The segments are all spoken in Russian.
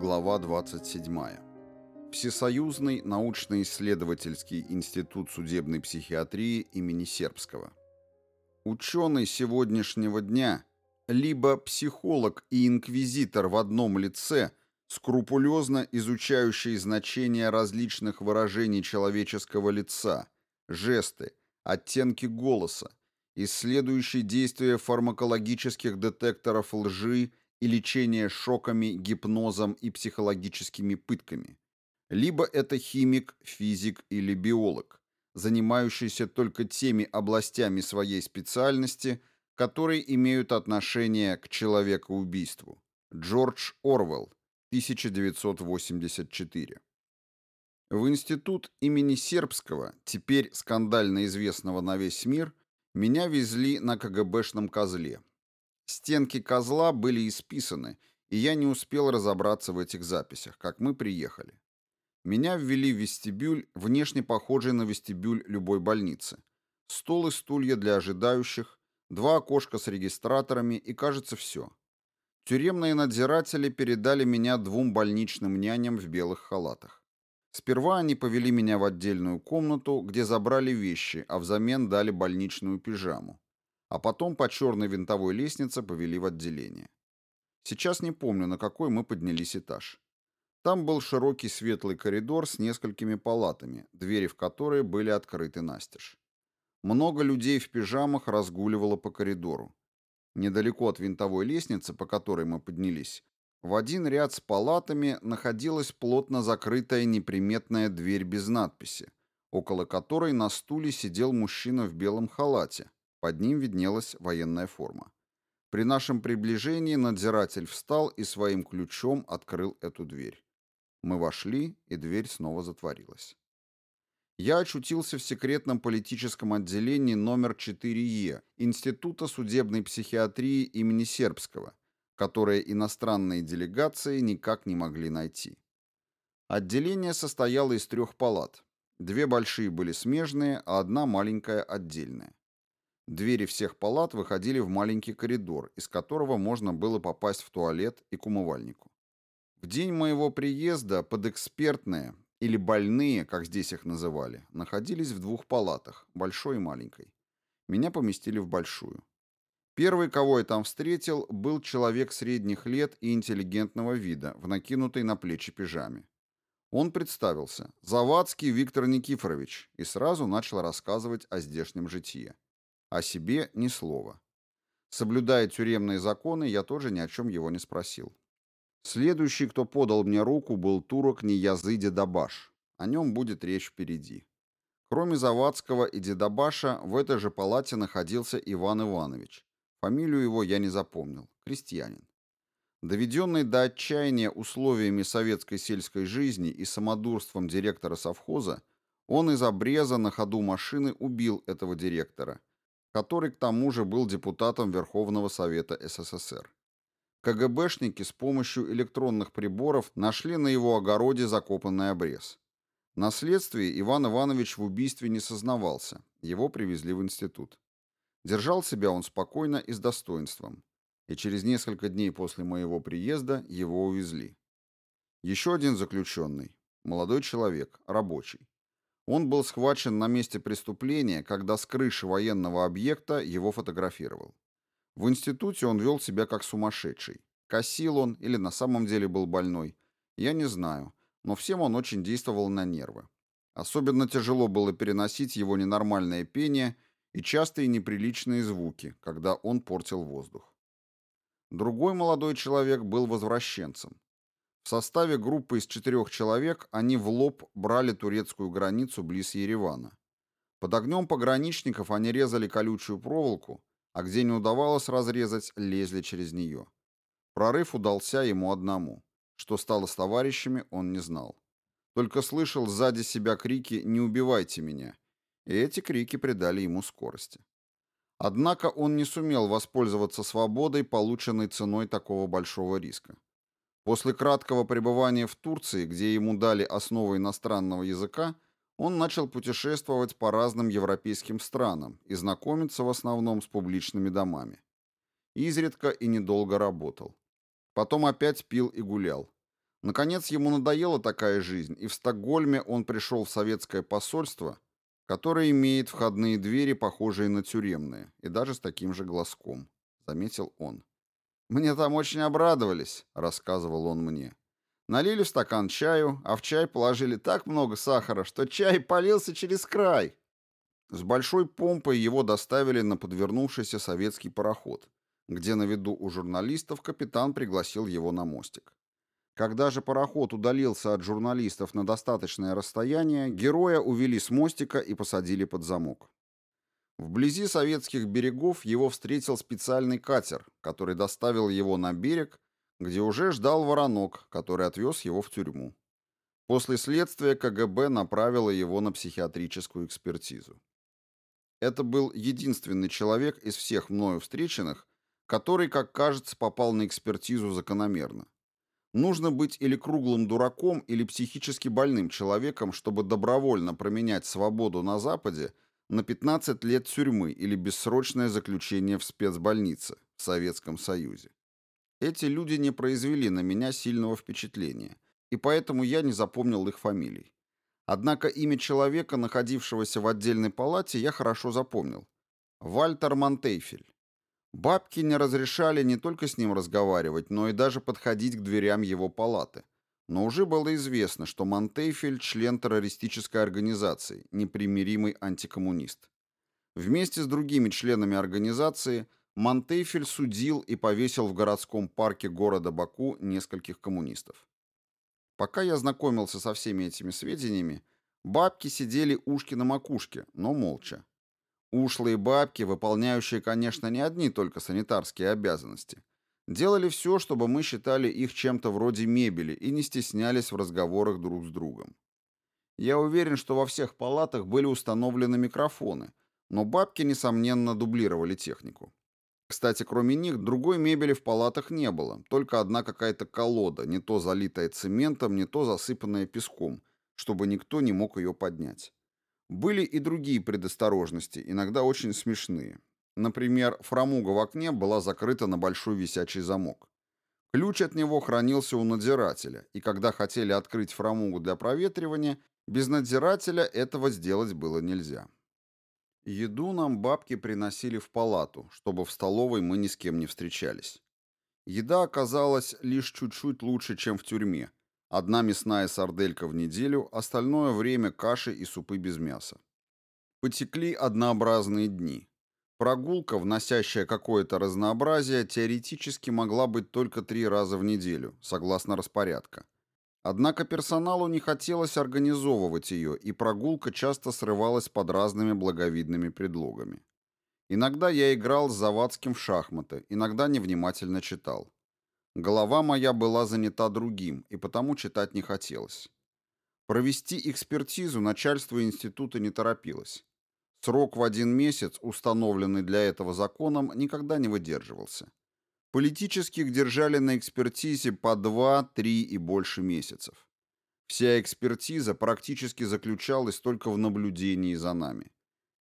Глава 27. Всесоюзный научно-исследовательский институт судебной психиатрии имени Сербского. Ученый сегодняшнего дня либо психолог и инквизитор в одном лице, скрупулезно изучающий значение различных выражений человеческого лица, жесты, оттенки голоса, исследующий действия фармакологических детекторов лжи и лечение шоками, гипнозом и психологическими пытками. Либо это химик, физик или биолог, занимающийся только теми областями своей специальности, которые имеют отношение к человекоубийству. Джордж Орвелл, 1984. В институт имени Сербского, теперь скандально известного на весь мир, меня везли на КГБшном козле. Стенки козла были исписаны, и я не успел разобраться в этих записях, как мы приехали. Меня ввели в вестибюль, внешне похожий на вестибюль любой больницы. Стол и стулья для ожидающих, два окошка с регистраторами и, кажется, все. Тюремные надзиратели передали меня двум больничным няням в белых халатах. Сперва они повели меня в отдельную комнату, где забрали вещи, а взамен дали больничную пижаму а потом по черной винтовой лестнице повели в отделение. Сейчас не помню, на какой мы поднялись этаж. Там был широкий светлый коридор с несколькими палатами, двери в которые были открыты настежь. Много людей в пижамах разгуливало по коридору. Недалеко от винтовой лестницы, по которой мы поднялись, в один ряд с палатами находилась плотно закрытая неприметная дверь без надписи, около которой на стуле сидел мужчина в белом халате, под ним виднелась военная форма. При нашем приближении надзиратель встал и своим ключом открыл эту дверь. Мы вошли, и дверь снова затворилась. Я очутился в секретном политическом отделении номер 4Е Института судебной психиатрии имени Сербского, которое иностранные делегации никак не могли найти. Отделение состояло из трех палат. Две большие были смежные, а одна маленькая отдельная. Двери всех палат выходили в маленький коридор, из которого можно было попасть в туалет и к умывальнику. В день моего приезда подэкспертные, или больные, как здесь их называли, находились в двух палатах, большой и маленькой. Меня поместили в большую. Первый, кого я там встретил, был человек средних лет и интеллигентного вида, в накинутой на плечи пижаме. Он представился «Завадский Виктор Никифорович» и сразу начал рассказывать о здешнем житье. О себе ни слова. Соблюдая тюремные законы, я тоже ни о чем его не спросил. Следующий, кто подал мне руку, был турок Ниязы Дедабаш. О нем будет речь впереди. Кроме Завадского и Дедабаша, в этой же палате находился Иван Иванович. Фамилию его я не запомнил. Крестьянин. Доведенный до отчаяния условиями советской сельской жизни и самодурством директора совхоза, он из обреза на ходу машины убил этого директора который к тому же был депутатом Верховного Совета СССР. КГБшники с помощью электронных приборов нашли на его огороде закопанный обрез. На следствии Иван Иванович в убийстве не сознавался, его привезли в институт. Держал себя он спокойно и с достоинством, и через несколько дней после моего приезда его увезли. Еще один заключенный, молодой человек, рабочий. Он был схвачен на месте преступления, когда с крыши военного объекта его фотографировал. В институте он вел себя как сумасшедший. Косил он или на самом деле был больной, я не знаю, но всем он очень действовал на нервы. Особенно тяжело было переносить его ненормальное пение и частые неприличные звуки, когда он портил воздух. Другой молодой человек был возвращенцем. В составе группы из четырех человек они в лоб брали турецкую границу близ Еревана. Под огнем пограничников они резали колючую проволоку, а где не удавалось разрезать, лезли через нее. Прорыв удался ему одному. Что стало с товарищами, он не знал. Только слышал сзади себя крики «Не убивайте меня!» И эти крики придали ему скорости. Однако он не сумел воспользоваться свободой, полученной ценой такого большого риска. После краткого пребывания в Турции, где ему дали основы иностранного языка, он начал путешествовать по разным европейским странам и знакомиться в основном с публичными домами. Изредка и недолго работал. Потом опять пил и гулял. Наконец ему надоела такая жизнь, и в Стокгольме он пришел в советское посольство, которое имеет входные двери, похожие на тюремные, и даже с таким же глазком, заметил он. «Мне там очень обрадовались», — рассказывал он мне. Налили в стакан чаю, а в чай положили так много сахара, что чай полился через край. С большой помпой его доставили на подвернувшийся советский пароход, где на виду у журналистов капитан пригласил его на мостик. Когда же пароход удалился от журналистов на достаточное расстояние, героя увели с мостика и посадили под замок. Вблизи советских берегов его встретил специальный катер, который доставил его на берег, где уже ждал воронок, который отвез его в тюрьму. После следствия КГБ направило его на психиатрическую экспертизу. Это был единственный человек из всех мною встреченных, который, как кажется, попал на экспертизу закономерно. Нужно быть или круглым дураком, или психически больным человеком, чтобы добровольно променять свободу на Западе на 15 лет тюрьмы или бессрочное заключение в спецбольнице в Советском Союзе. Эти люди не произвели на меня сильного впечатления, и поэтому я не запомнил их фамилий. Однако имя человека, находившегося в отдельной палате, я хорошо запомнил. Вальтер Монтейфель. Бабки не разрешали не только с ним разговаривать, но и даже подходить к дверям его палаты. Но уже было известно, что Монтейфель – член террористической организации, непримиримый антикоммунист. Вместе с другими членами организации Монтейфель судил и повесил в городском парке города Баку нескольких коммунистов. Пока я знакомился со всеми этими сведениями, бабки сидели ушки на макушке, но молча. Ушлые бабки, выполняющие, конечно, не одни только санитарские обязанности, делали все, чтобы мы считали их чем-то вроде мебели и не стеснялись в разговорах друг с другом. Я уверен, что во всех палатах были установлены микрофоны, но бабки, несомненно, дублировали технику. Кстати, кроме них, другой мебели в палатах не было, только одна какая-то колода, не то залитая цементом, не то засыпанная песком, чтобы никто не мог ее поднять. Были и другие предосторожности, иногда очень смешные. Например, фрамуга в окне была закрыта на большой висячий замок. Ключ от него хранился у надзирателя, и когда хотели открыть фрамугу для проветривания, без надзирателя этого сделать было нельзя. Еду нам бабки приносили в палату, чтобы в столовой мы ни с кем не встречались. Еда оказалась лишь чуть-чуть лучше, чем в тюрьме. Одна мясная сарделька в неделю, остальное время каши и супы без мяса. Потекли однообразные дни. Прогулка, вносящая какое-то разнообразие, теоретически могла быть только три раза в неделю, согласно распорядка. Однако персоналу не хотелось организовывать ее, и прогулка часто срывалась под разными благовидными предлогами. Иногда я играл с Завадским в шахматы, иногда невнимательно читал. Голова моя была занята другим, и потому читать не хотелось. Провести экспертизу начальство института не торопилось. Срок в один месяц, установленный для этого законом, никогда не выдерживался. Политических держали на экспертизе по 2, 3 и больше месяцев. Вся экспертиза практически заключалась только в наблюдении за нами.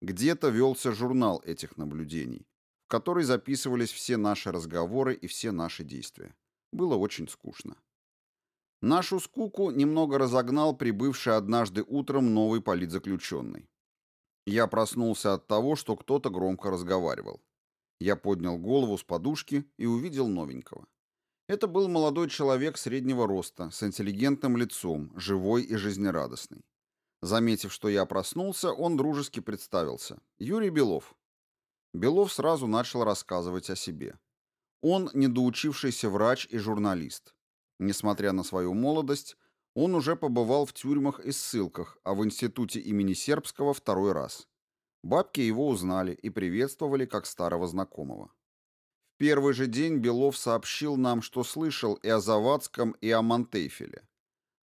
Где-то велся журнал этих наблюдений, в который записывались все наши разговоры и все наши действия. Было очень скучно. Нашу скуку немного разогнал прибывший однажды утром новый политзаключенный. Я проснулся от того, что кто-то громко разговаривал. Я поднял голову с подушки и увидел новенького. Это был молодой человек среднего роста, с интеллигентным лицом, живой и жизнерадостный. Заметив, что я проснулся, он дружески представился. Юрий Белов. Белов сразу начал рассказывать о себе. Он недоучившийся врач и журналист. Несмотря на свою молодость, он уже побывал в тюрьмах и ссылках, а в институте имени Сербского второй раз. Бабки его узнали и приветствовали как старого знакомого. В первый же день Белов сообщил нам, что слышал и о Завадском, и о Монтейфеле.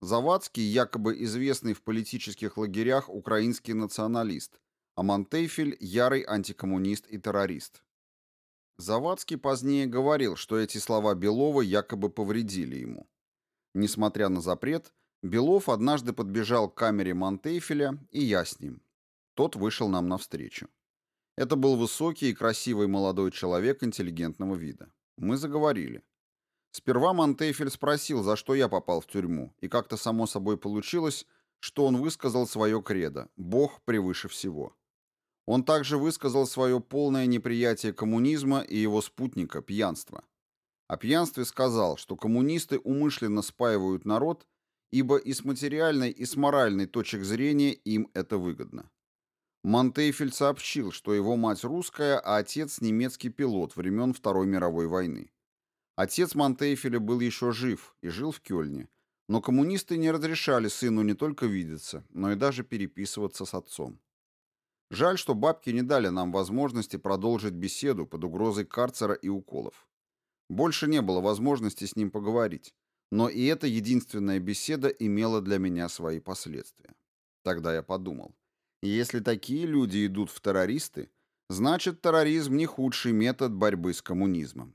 Завадский якобы известный в политических лагерях украинский националист, а Монтейфель – ярый антикоммунист и террорист. Завадский позднее говорил, что эти слова Белова якобы повредили ему. Несмотря на запрет, Белов однажды подбежал к камере Монтейфеля, и я с ним. Тот вышел нам навстречу. Это был высокий и красивый молодой человек интеллигентного вида. Мы заговорили. Сперва Монтефель спросил, за что я попал в тюрьму, и как-то само собой получилось, что он высказал свое кредо «Бог превыше всего». Он также высказал свое полное неприятие коммунизма и его спутника – пьянства. О пьянстве сказал, что коммунисты умышленно спаивают народ, ибо и с материальной, и с моральной точек зрения им это выгодно. Монтейфель сообщил, что его мать русская, а отец немецкий пилот времен Второй мировой войны. Отец Монтейфеля был еще жив и жил в Кёльне, но коммунисты не разрешали сыну не только видеться, но и даже переписываться с отцом. Жаль, что бабки не дали нам возможности продолжить беседу под угрозой карцера и уколов. Больше не было возможности с ним поговорить, но и эта единственная беседа имела для меня свои последствия. Тогда я подумал, если такие люди идут в террористы, значит терроризм не худший метод борьбы с коммунизмом.